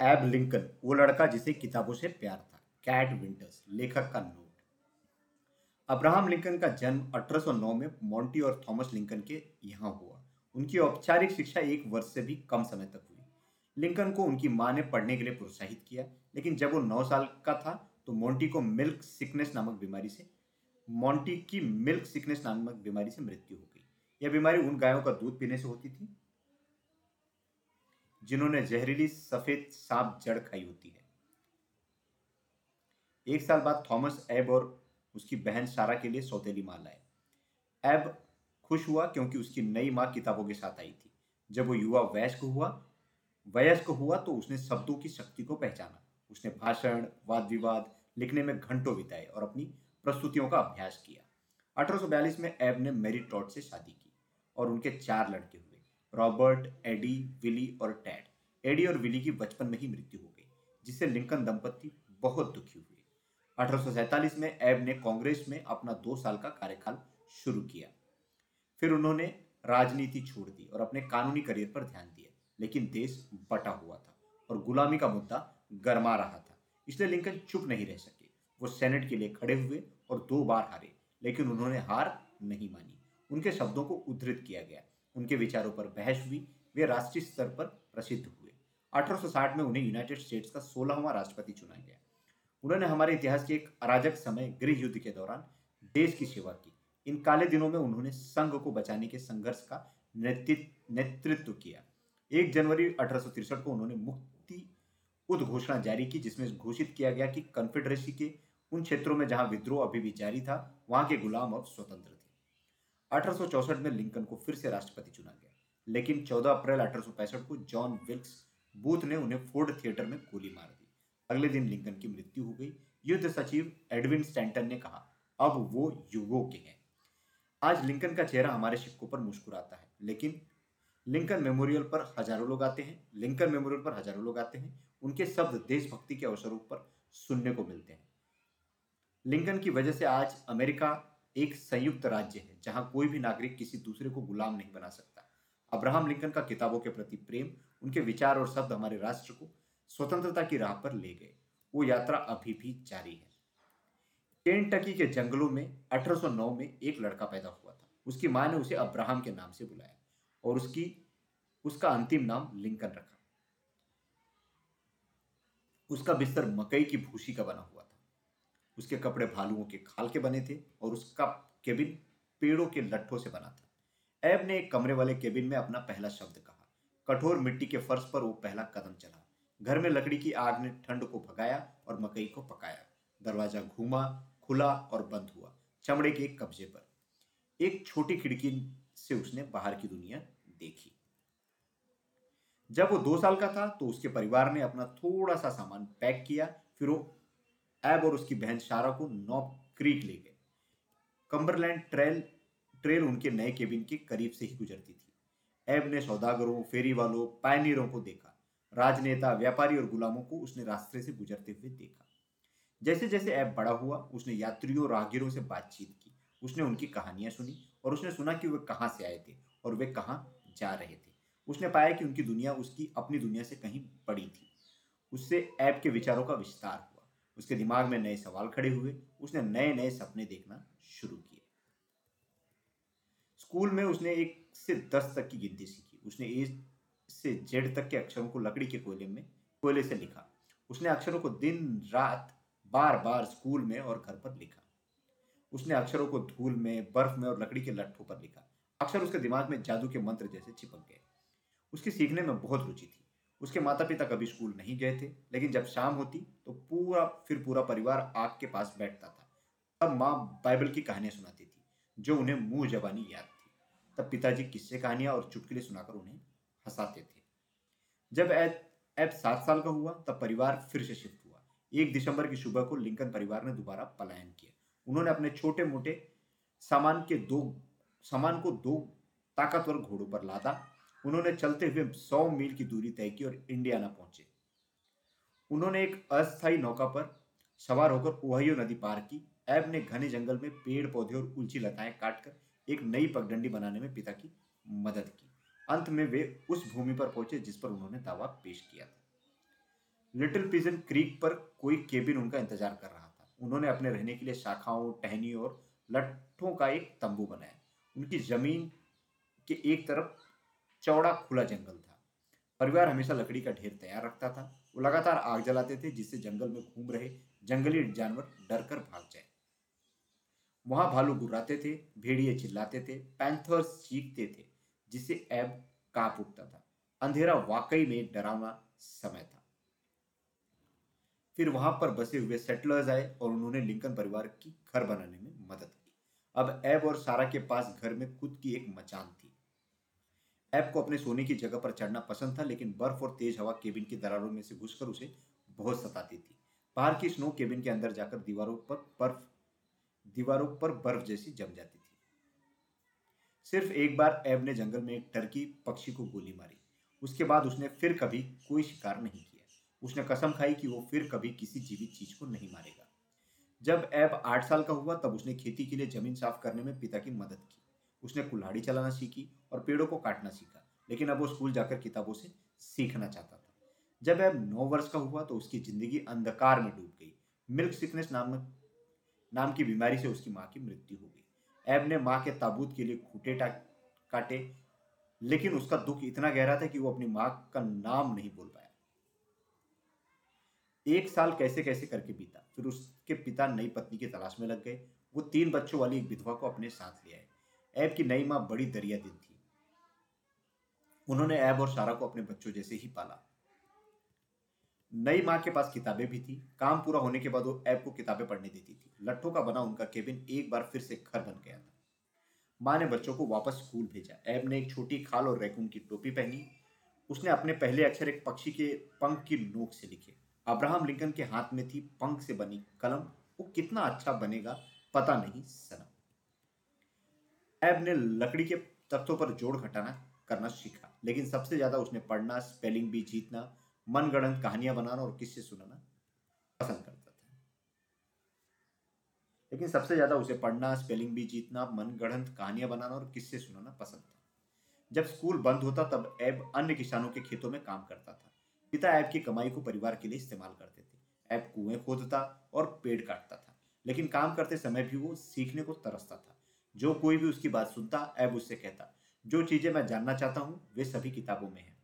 एब लिंकन, वो लड़का जिसे किताबों से प्यार था, कैट विंटर्स, लेखक का नोट। अब्राहम लिंकन का जन्म 1809 में मॉन्टी और थॉमस लिंकन के यहाँ हुआ। उनकी औपचारिक शिक्षा एक वर्ष से भी कम समय तक हुई। लिंकन को उनकी माँ ने पढ़ने के लिए प्रोत्साहित किया, लेकिन जब वो नौ साल का था तो मॉन्टी को मिल्क सिकनेस नामक बीमारी से, मॉन्टी की मिल्क सिकनेस नामक बीमारी से मृत्यु हो गई। यह बीमारी उन गायों का दूध पीने से होती थी जिन्होंने जहरीली सफ़ेद सांप जड़ खाई होती है। एक साल बाद थॉमस एब और उसकी बहन सारा के लिए सौतेली माँ लाए। एब खुश हुआ क्योंकि उसकी नई माँ किताबों के साथ आई थी। जब वो युवा वयस्क हुआ वयस्क हुआ तो उसने शब्दों की शक्ति को पहचाना। उसने भाषण वाद विवाद लिखने में घंटों बिताए और अपनी प्रस्तुतियों का अभ्यास किया। 1842 में एब ने मेरी टॉट से शादी की और उनके चार लड़के हुए। रॉबर्ट, एडी, विली और टैड। एडी और विली की बचपन में ही मृत्यु हो गई, जिससे लिंकन दंपति बहुत दुखी हुए। अठारह में एब ने कांग्रेस में अपना दो साल का कार्यकाल शुरू किया। फिर उन्होंने राजनीति छोड़ दी और अपने कानूनी करियर पर ध्यान दिया, लेकिन देश बटा हुआ था और गुलामी का मुद्दा गरमा रहा था। इसलिए लिंकन चुप नहीं रह सके। वो सेनेट के लिए खड़े हुए और दो बार हारे, लेकिन उन्होंने हार नहीं मानी। उनके शब्दों को उद्धृत किया गया। उनके विचारों पर बहस हुई, वे राष्ट्रीय स्तर पर प्रसिद्ध हुए। 1860 में उन्हें यूनाइटेड स्टेट्स का सोलहवां राष्ट्रपति चुना गया। उन्होंने हमारे इतिहास के एक अराजक समय गृह युद्ध के दौरान देश की सेवा की। इन काले दिनों में उन्होंने संघ को बचाने के संघर्ष का नेतृत्व किया। एक जनवरी अठारह को उन्होंने मुक्ति उद्घोषणा जारी की, जिसमें घोषित किया गया कि कन्फेडरेसी के उन क्षेत्रों में जहाँ विद्रोह अभी भी जारी था, वहाँ के गुलाम अब स्वतंत्र अठारह में लिंकन को फिर से राष्ट्रपति चुना गया। लेकिन 14 अप्रैल अठारह को जॉन विल्क्स बूथ ने उन्हें फोर्ड थिएटर में गोली मार दी। अगले दिन लिंकन की मृत्यु हो गई। युद्ध सचिव एडविन स्टैंटन ने कहा, अब वो युगों के हैं। आज लिंकन का चेहरा हमारे सिक्कों पर मुस्कुराता है, लेकिन लिंकन मेमोरियल पर हज़ारों लोग आते हैं। लिंकन मेमोरियल पर हज़ारों लोग आते हैं। उनके शब्द देशभक्ति के अवसरों पर सुनने को मिलते हैं। लिंकन की वजह से आज अमेरिका एक संयुक्त राज्य है, जहाँ कोई भी नागरिक किसी दूसरे को गुलाम नहीं बना सकता। अब्राहम लिंकन का किताबों के प्रति प्रेम, उनके विचार और शब्द हमारे राष्ट्र को स्वतंत्रता की राह पर ले गए। वो यात्रा अभी भी जारी है। केंटकी के जंगलों में 1809 में एक लड़का पैदा हुआ था। उसकी माँ ने उसे अब्राहम के नाम से बुलाया और उसकी, उसका अंतिम नाम लिंकन रखा। उसका बिस्तर मकई की भूसी का बना हुआ था। उसके कपड़े भालुओं के खाल के बने थे और उसका केबिन पेड़ों के लट्ठों से बना था। ऐब ने एक कमरे वाले केबिन में अपना पहला शब्द कहा। कठोर मिट्टी के फर्श पर वो पहला कदम चला। घर में लकड़ी की आग ने ठंड को भगाया और मकई को पकाया। दरवाज़ा घूमा, खुला और बंद हुआ, चमड़े के एक कब्जे पर। एक छोटी खिड़की से उसने बाहर की दुनिया देखी। जब वो दो साल का था तो उसके परिवार ने अपना थोड़ा सा सामान पैक किया, फिर वो एब और उसकी बहन शारा को नॉप क्रीक ले गए। कम्बरलैंड ट्रेल ट्रेल उनके नए केबिन के करीब से ही गुजरती थी। एब ने सौदागरों फेरी वालों पायनीरों को देखा। राजनेता, व्यापारी और गुलामों को उसने रास्ते से गुजरते हुए देखा। जैसे जैसे ऐप बड़ा हुआ, उसने यात्रियों राहगीरों से बातचीत की। उसने उनकी कहानियाँ सुनी और उसने सुना कि वे कहाँ से आए थे और वे कहाँ जा रहे थे। उसने पाया कि उनकी दुनिया उसकी अपनी दुनिया से कहीं बड़ी थी। उससे ऐप के विचारों का विस्तार उसके दिमाग में नए सवाल खड़े हुए, उसने नए नए सपने देखना शुरू किए। स्कूल में उसने एक से दस तक की गिनती सीखी। उसने ए से जेड तक के अक्षरों को लकड़ी के कोयले में, कोयले से लिखा। उसने अक्षरों को दिन, रात बार बार स्कूल में और घर पर लिखा। उसने अक्षरों को धूल में, बर्फ़ में और लकड़ी के लट्ठों पर लिखा। अक्षर उसके दिमाग में जादू के मंत्र जैसे चिपक गए। उसकी सीखने में बहुत रुचि थी। उसके माता पिता कभी स्कूल नहीं गए थे, लेकिन जब शाम होती तो पूरा, फिर पूरा परिवार आग के पास बैठता था। तब माँ बाइबल की कहानियाँ सुनाती थी, जो उन्हें मुँह जबानी याद थी। तब पिताजी किस्से कहानियाँ और चुटकुले सुनाकर उन्हें हंसाते थे। जब ऐप ऐप सात साल का हुआ, तब परिवार फिर से शिफ्ट हुआ। एक दिसंबर की सुबह को लिंकन परिवार ने दोबारा पलायन किया। उन्होंने अपने छोटे मोटे सामान के दो, सामान को दो ताकतवर घोड़ों पर लादा उन्होंने चलते हुए सौ मील की दूरी तय की और इंडिया इंडियाना पहुँचे। उन्होंने एक अस्थायी नौका पर सवार होकर ओहियो नदी पार की। ऐब ने घने जंगल में पेड़ पौधे और उलची लताएँ काटकर एक नई पगडंडी बनाने में पिता की मदद की। अंत में वे उस भूमि पर पहुँचे जिस पर उन्होंने दावा पेश किया था। लिटिल पिजन क्रीक पर कोई केबिन उनका इंतज़ार कर रहा था। उन्होंने अपने रहने के लिए शाखाओं टहनी और लट्ठों का एक तंबू बनाया। उनकी ज़मीन के एक तरफ़ चौड़ा खुला जंगल था। परिवार हमेशा लकड़ी का ढेर तैयार रखता था। वो लगातार आग जलाते थे जिससे जंगल में घूम रहे जंगली जानवर डर कर भाग जाए। वहाँ भालू गुर्राते थे, भेड़िए चिल्लाते थे, पैंथर्स चीखते थे, जिससे ऐब काप उठता था। अंधेरा वाकई में डरावना समय था। फिर वहाँ पर बसे हुए सेटलर्स आए और उन्होंने लिंकन परिवार की घर बनाने में मदद की। अब ऐब और सारा के पास घर में खुद की एक मचान थी। एब को अपने सोने की जगह पर चढ़ना पसंद था, लेकिन बर्फ़ और तेज हवा केबिन की दरारों में से घुसकर उसे बहुत सताती थी। बाहर की स्नो केबिन के अंदर जाकर दीवारों पर बर्फ़, दीवारों पर बर्फ़ जैसी जम जाती थी। सिर्फ़ एक बार एब ने जंगल में एक टर्की पक्षी को गोली मारी। उसके बाद उसने फिर कभी कोई शिकार नहीं किया। उसने कसम खाई कि वो फिर कभी किसी जीवित चीज़ को नहीं मारेगा। जब ऐब आठ साल का हुआ, तब उसने खेती के लिए ज़मीन साफ़ करने में पिता की मदद की। उसने कुल्हाड़ी चलाना सीखी और पेड़ों को काटना सीखा। लेकिन अब वो स्कूल जाकर किताबों से सीखना चाहता था। जब एब नौ वर्ष का हुआ तो उसकी ज़िंदगी अंधकार में डूब गई। मिल्क सिकनेस नाम नाम की बीमारी से उसकी माँ की मृत्यु हो गई। ऐब ने माँ के ताबूत के लिए खूटे काटे, लेकिन उसका दुख इतना गहरा था कि वो अपनी माँ का नाम नहीं बोल पाया। एक साल कैसे कैसे करके बीता। फिर उसके पिता नई पत्नी की तलाश में लग गए। वो तीन बच्चों वाली एक विधवा को अपने साथ ले आए। ऐब की नई माँ बड़ी दरिया दिन थी। उन्होंने ऐब और सारा को अपने बच्चों जैसे ही पाला। नई माँ के पास किताबें भी थी। काम पूरा होने के बाद वो ऐब को किताबें पढ़ने देती थी। लट्ठों का बना उनका केबिन एक बार फिर से घर बन गया था। माँ ने बच्चों को वापस स्कूल भेजा। ऐब ने एक छोटी खाल और रैकून की टोपी पहनी। उसने अपने पहले अक्षर एक पक्षी के पंख की नोक से लिखे। अब्राहम लिंकन के हाथ में थी पंख से बनी कलम। वो कितना अच्छा बनेगा, पता नहीं सनम। ऐब ने लकड़ी के तख्तों पर जोड़ घटाना करना सीखा। लेकिन सबसे ज़्यादा उसने पढ़ना स्पेलिंग भी जीतना, मनगढ़ंत कहानियाँ बनाना और किस्से सुनाना पसंद करता था। लेकिन सबसे ज़्यादा उसे पढ़ना स्पेलिंग भी जीतना, मनगढ़ंत कहानियाँ बनाना और किस्से सुनाना पसंद था। जब स्कूल बंद होता तब ऐब अन्य किसानों के खेतों में काम करता था। पिता ऐब की कमाई को परिवार के लिए इस्तेमाल करते थे। ऐप कुएँ खोदता और पेड़ काटता था, लेकिन काम करते समय भी वो सीखने को तरसता था। जो कोई भी उसकी बात सुनता, ऐब उससे कहता जो चीज़ें मैं जानना चाहता हूँ, वे सभी किताबों में हैं।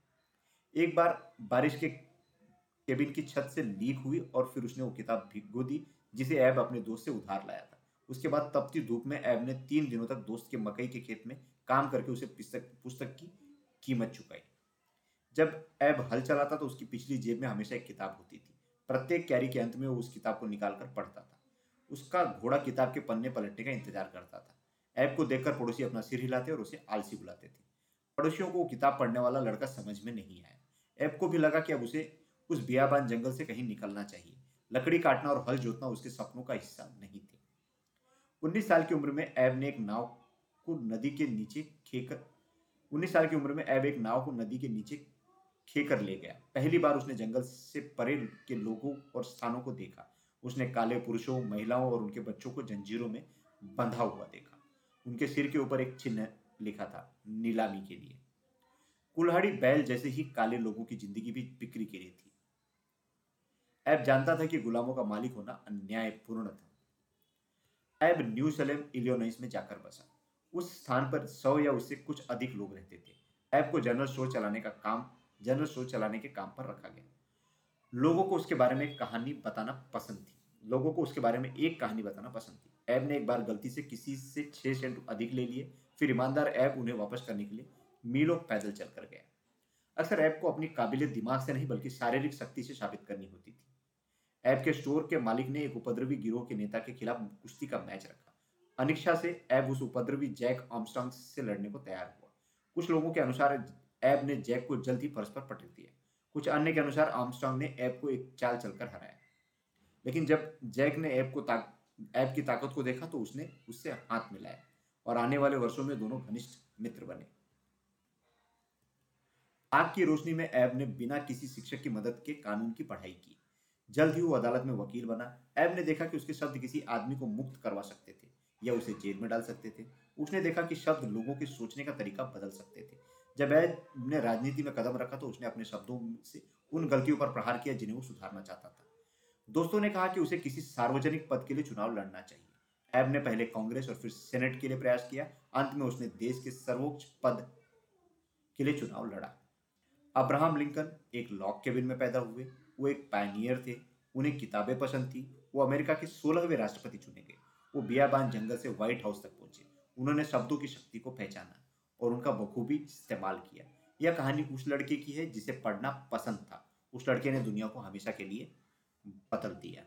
एक बार बारिश के केबिन की छत से लीक हुई और फिर उसने वो किताब भिगो दी, जिसे ऐब अपने दोस्त से उधार लाया था। उसके बाद तपती धूप में ऐब ने तीन दिनों तक दोस्त के मकई के खेत में काम करके उसे पुस्तक की कीमत चुकाई। जब ऐब हल चलाता तो उसकी पिछली जेब में हमेशा एक किताब होती थी। प्रत्येक कैरी के अंत में वो उस किताब को निकाल कर पढ़ता था। उसका घोड़ा किताब के पन्ने पलटने का इंतज़ार करता था। ऐब को देखकर पड़ोसी अपना सिर हिलाते और उसे आलसी बुलाते थे। पड़ोसियों को किताब पढ़ने वाला लड़का समझ में नहीं आया। ऐब को भी लगा कि अब उसे उस बियाबान जंगल से कहीं निकलना चाहिए। लकड़ी काटना और हल जोतना उसके सपनों का हिस्सा नहीं थे। उन्नीस साल की उम्र में ऐब ने एक नाव को नदी के नीचे खेकर उन्नीस साल की उम्र में ऐब एक नाव को नदी के नीचे खेकर ले गया। पहली बार उसने जंगल से परे के लोगों और स्थानों को देखा। उसने काले पुरुषों, महिलाओं और उनके बच्चों को जंजीरों में बंधा हुआ देखा। उनके सिर के ऊपर एक चिन्ह लिखा था, नीलामी के लिए। कुल्हाड़ी बैल जैसे ही काले लोगों की ज़िंदगी भी बिक्री के लिए थी। ऐब जानता था कि गुलामों का मालिक होना अन्यायपूर्ण था। ऐब न्यू सलेम इलियोनाइस में जाकर बसा। उस स्थान पर सौ या उससे कुछ अधिक लोग रहते थे। ऐब को जनरल स्टोर चलाने का काम, जनरल स्टोर चलाने के काम पर रखा गया। लोगों को उसके बारे में कहानी बताना पसंद थी। लोगों को उसके बारे में एक कहानी बताना पसंद थी। ऐब ने एक बार गलती से किसी से छह सेंट अधिक ले लिए, फिर ईमानदार ऐब उन्हें वापस करने के लिए मीलों पैदल चलकर गया। अक्सर ऐब को अपनी काबिलियत दिमाग से नहीं, बल्कि शारीरिक शक्ति से साबित करनी होती थी। ऐब के स्टोर के मालिक ने एक उपद्रवी गिरोह के नेता के खिलाफ कुश्ती का मैच रखा। अनिक्षा से ऐब उस उपद्रवी जैक आर्मस्ट्रांग से लड़ने को तैयार हुआ। कुछ लोगों के अनुसार एब ने जैक को जल्द ही परस्पर पटक दिया। कुछ अन्य के अनुसार, आर्मस्ट्रांग ने ऐप को एक चाल चलकर हराया। लेकिन जब जैक ने ऐप को एब की ताकत को देखा तो उसने उससे हाथ मिलाया और आने वाले वर्षों में दोनों घनिष्ठ मित्र बने। आग की रोशनी में ऐब ने बिना किसी शिक्षक की मदद के कानून की पढ़ाई की। जल्द ही वो अदालत में वकील बना। ऐब ने देखा कि उसके शब्द किसी आदमी को मुक्त करवा सकते थे या उसे जेल में डाल सकते थे। उसने देखा कि शब्द लोगों के सोचने का तरीका बदल सकते थे। जब ऐब ने राजनीति में कदम रखा तो उसने अपने शब्दों से उन गलतियों पर प्रहार किया जिन्हें वो सुधारना चाहता था। दोस्तों ने कहा कि उसे किसी सार्वजनिक पद के लिए चुनाव लड़ना चाहिए। ऐब ने पहले कांग्रेस और फिर सेनेट के लिए प्रयास किया। अंत में उसने देश के सर्वोच्च पद के लिए चुनाव लड़ा। अब्राहम लिंकन एक लॉक केबिन में पैदा हुए। वो एक पायनियर थे। उन्हें किताबें पसंद थी। वो अमेरिका के सोलहवें राष्ट्रपति चुने गए। वो बियाबान जंगल से व्हाइट हाउस तक पहुँचे। उन्होंने शब्दों की शक्ति को पहचाना और उनका बखूबी इस्तेमाल किया। यह कहानी उस लड़के की है जिसे पढ़ना पसंद था। उस लड़के ने दुनिया को हमेशा के लिए बदल दिया